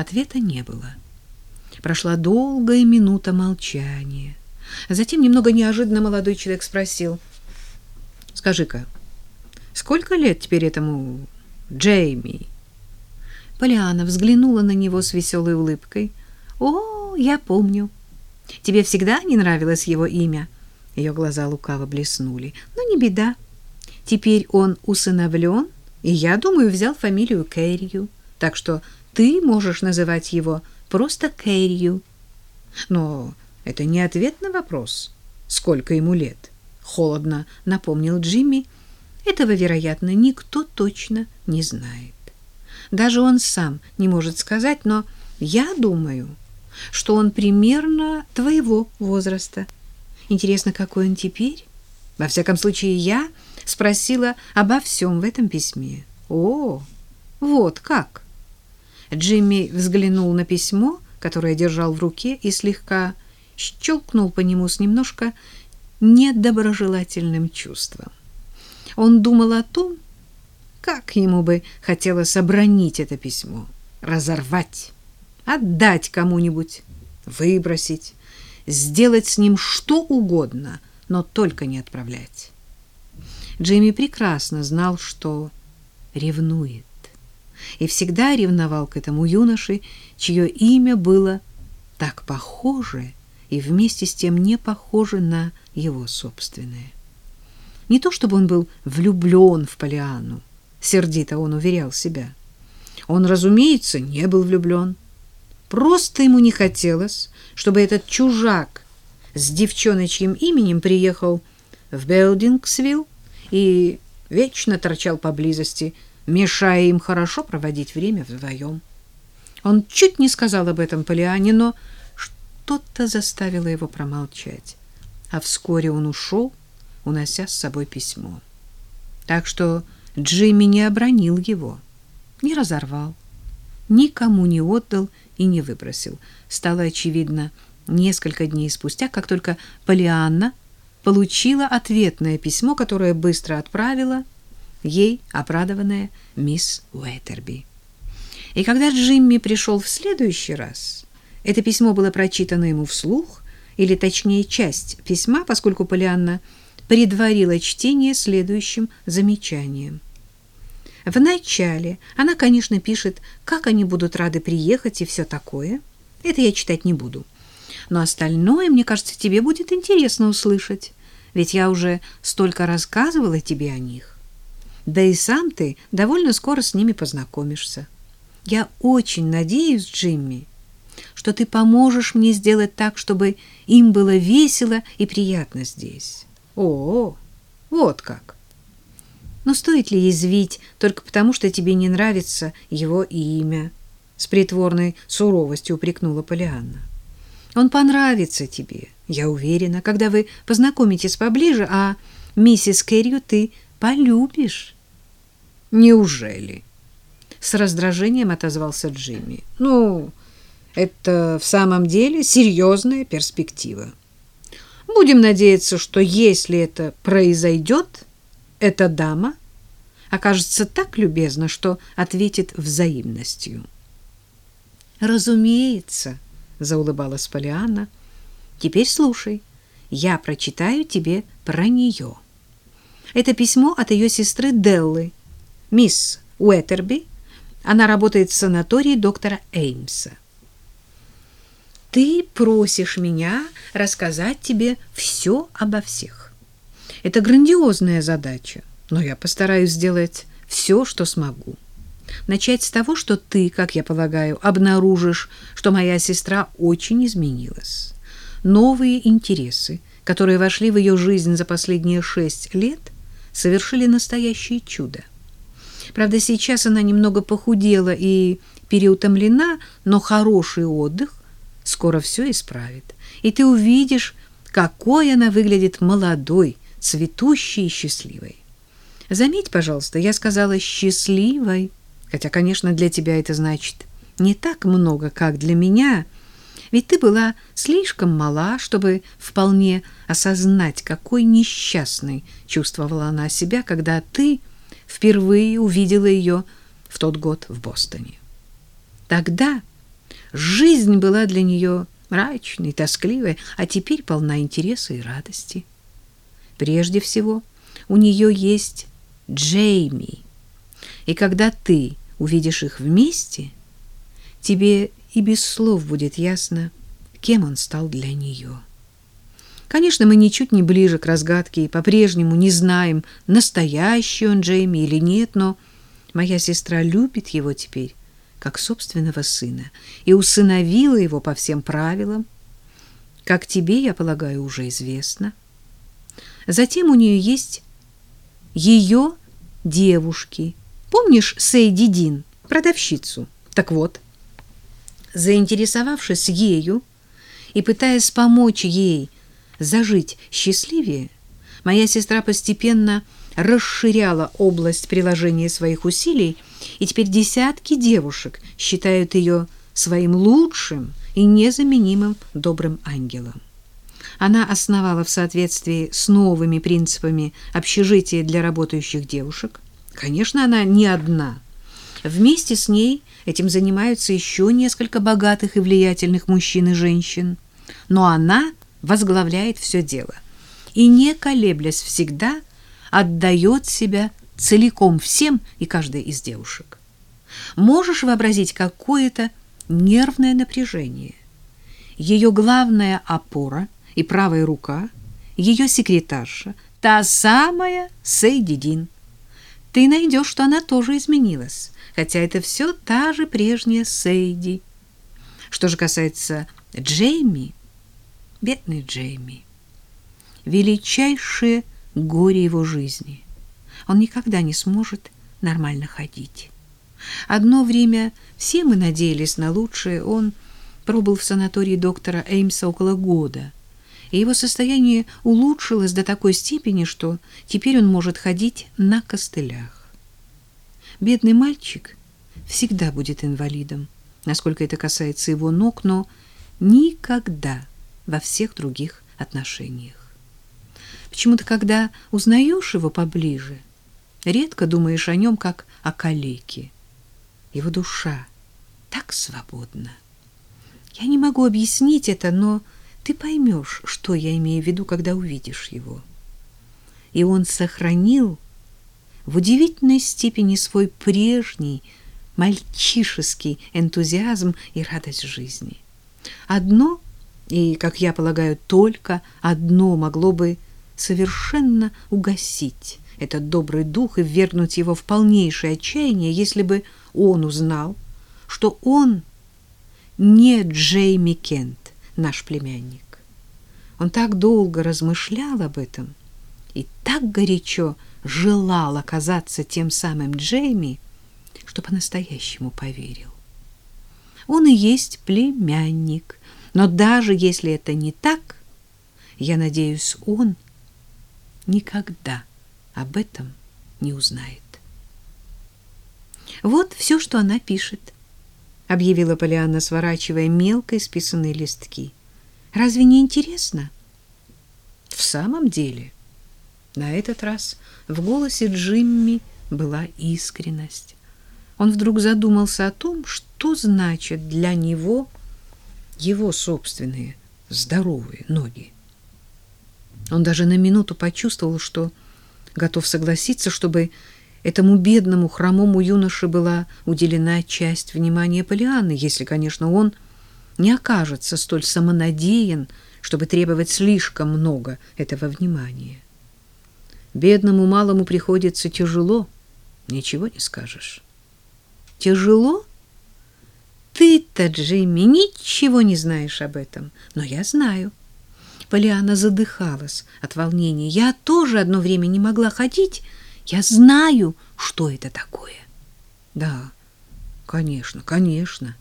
Ответа не было. Прошла долгая минута молчания. Затем немного неожиданно молодой человек спросил. «Скажи-ка, сколько лет теперь этому Джейми?» Полиана взглянула на него с веселой улыбкой. «О, я помню. Тебе всегда не нравилось его имя?» Ее глаза лукаво блеснули. «Ну, не беда. Теперь он усыновлен, и, я думаю, взял фамилию Кэррию. Так что ты можешь называть его просто Кэррию. Но это не ответ на вопрос, сколько ему лет. Холодно напомнил Джимми. Этого, вероятно, никто точно не знает. Даже он сам не может сказать, но я думаю, что он примерно твоего возраста. Интересно, какой он теперь? Во всяком случае, я спросила обо всем в этом письме. О, вот как. Джимми взглянул на письмо, которое держал в руке, и слегка щелкнул по нему с немножко недоброжелательным чувством. Он думал о том, как ему бы хотелось обронить это письмо, разорвать, отдать кому-нибудь, выбросить, сделать с ним что угодно, но только не отправлять. Джейми прекрасно знал, что ревнует, и всегда ревновал к этому юноше, чье имя было так похоже и вместе с тем не похоже на его собственное. Не то чтобы он был влюблен в Полианну, сердито он уверял себя. Он, разумеется, не был влюблен. Просто ему не хотелось, чтобы этот чужак с девчоночьим именем приехал в Белдингсвилл и вечно торчал поблизости, мешая им хорошо проводить время вдвоем. Он чуть не сказал об этом Полиане, но что-то заставило его промолчать. А вскоре он ушел, унося с собой письмо. Так что Джимми не обронил его, не разорвал, никому не отдал и не выбросил. Стало очевидно несколько дней спустя, как только Полианна получила ответное письмо, которое быстро отправила ей обрадованная мисс Уэтерби. И когда Джимми пришел в следующий раз, это письмо было прочитано ему вслух, или точнее часть письма, поскольку Полианна предварила чтение следующим замечанием. Вначале она, конечно, пишет, как они будут рады приехать и все такое. Это я читать не буду. Но остальное, мне кажется, тебе будет интересно услышать, ведь я уже столько рассказывала тебе о них. Да и сам ты довольно скоро с ними познакомишься. Я очень надеюсь, Джимми, что ты поможешь мне сделать так, чтобы им было весело и приятно здесь. О, вот как. Но стоит ли извить только потому, что тебе не нравится его имя? С притворной суровостью упрекнула Полианна. Он понравится тебе, я уверена, когда вы познакомитесь поближе, а миссис Кэррию ты полюбишь. Неужели? С раздражением отозвался Джимми. Ну, это в самом деле серьезная перспектива. Будем надеяться, что если это произойдет, эта дама окажется так любезна, что ответит взаимностью. Разумеется, заулыбалась Полианна. Теперь слушай. Я прочитаю тебе про нее. Это письмо от ее сестры Деллы, мисс Уэтерби. Она работает в санатории доктора Эймса. Ты просишь меня рассказать тебе все обо всех. Это грандиозная задача, но я постараюсь сделать все, что смогу. Начать с того, что ты, как я полагаю, обнаружишь, что моя сестра очень изменилась. Новые интересы, которые вошли в ее жизнь за последние шесть лет, совершили настоящее чудо. Правда, сейчас она немного похудела и переутомлена, но хороший отдых скоро все исправит. И ты увидишь, какой она выглядит молодой, цветущей и счастливой. Заметь, пожалуйста, я сказала счастливой, хотя, конечно, для тебя это значит не так много, как для меня, ведь ты была слишком мала, чтобы вполне осознать, какой несчастной чувствовала она себя, когда ты впервые увидела ее в тот год в Бостоне. Тогда Жизнь была для нее мрачной, тоскливой, а теперь полна интереса и радости. Прежде всего, у нее есть Джейми. И когда ты увидишь их вместе, тебе и без слов будет ясно, кем он стал для нее. Конечно, мы ничуть не ближе к разгадке и по-прежнему не знаем, настоящий он Джейми или нет, но моя сестра любит его теперь как собственного сына и усыновила его по всем правилам, как тебе, я полагаю, уже известно. Затем у нее есть ее девушки. Помнишь Сейди Дин, продавщицу? Так вот, заинтересовавшись ею и пытаясь помочь ей зажить счастливее, моя сестра постепенно расширяла область приложения своих усилий, и теперь десятки девушек считают ее своим лучшим и незаменимым добрым ангелом. Она основала в соответствии с новыми принципами общежитие для работающих девушек. Конечно, она не одна. Вместе с ней этим занимаются еще несколько богатых и влиятельных мужчин и женщин. Но она возглавляет все дело и, не колеблясь всегда, отдает себя целиком всем и каждой из девушек. Можешь вообразить какое-то нервное напряжение. Ее главная опора и правая рука, ее секретарша, та самая Сейдидин. Ты найдешь, что она тоже изменилась, хотя это все та же прежняя Сейди. Что же касается Джейми, бедный Джейми, величайшее горе его жизни. Он никогда не сможет нормально ходить. Одно время все мы надеялись на лучшее. Он пробыл в санатории доктора Эймса около года, и его состояние улучшилось до такой степени, что теперь он может ходить на костылях. Бедный мальчик всегда будет инвалидом, насколько это касается его ног, но никогда во всех других отношениях. Почему-то, когда узнаешь его поближе, редко думаешь о нем, как о калеке. Его душа так свободна. Я не могу объяснить это, но ты поймешь, что я имею в виду, когда увидишь его. И он сохранил в удивительной степени свой прежний мальчишеский энтузиазм и радость жизни. Одно, и, как я полагаю, только одно могло бы совершенно угасить этот добрый дух и ввергнуть его в полнейшее отчаяние, если бы он узнал, что он не Джейми Кент, наш племянник. Он так долго размышлял об этом и так горячо желал оказаться тем самым Джейми, что по-настоящему поверил. Он и есть племянник, но даже если это не так, я надеюсь, он никогда об этом не узнает. Вот все, что она пишет, объявила Полианна, сворачивая мелко исписанные листки. Разве не интересно? В самом деле, на этот раз в голосе Джимми была искренность. Он вдруг задумался о том, что значит для него его собственные здоровые ноги. Он даже на минуту почувствовал, что готов согласиться, чтобы этому бедному хромому юноше была уделена часть внимания Полианны, если, конечно, он не окажется столь самонадеян, чтобы требовать слишком много этого внимания. Бедному малому приходится тяжело, ничего не скажешь. Тяжело? Ты-то, Джимми, ничего не знаешь об этом, но я знаю. Полиана задыхалась от волнения. Я тоже одно время не могла ходить. Я знаю, что это такое. Да, конечно, конечно.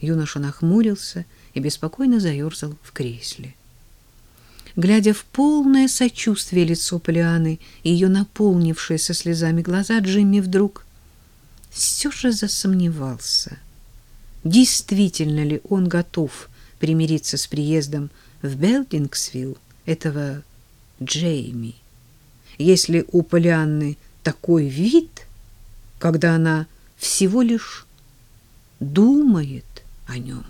Юноша нахмурился и беспокойно заерзал в кресле. Глядя в полное сочувствие лицо Полианы и ее наполнившие со слезами глаза, Джимми вдруг все же засомневался. Действительно ли он готов примириться с приездом в Белдингсвилл этого Джейми. Если у Полианны такой вид, когда она всего лишь думает о нем.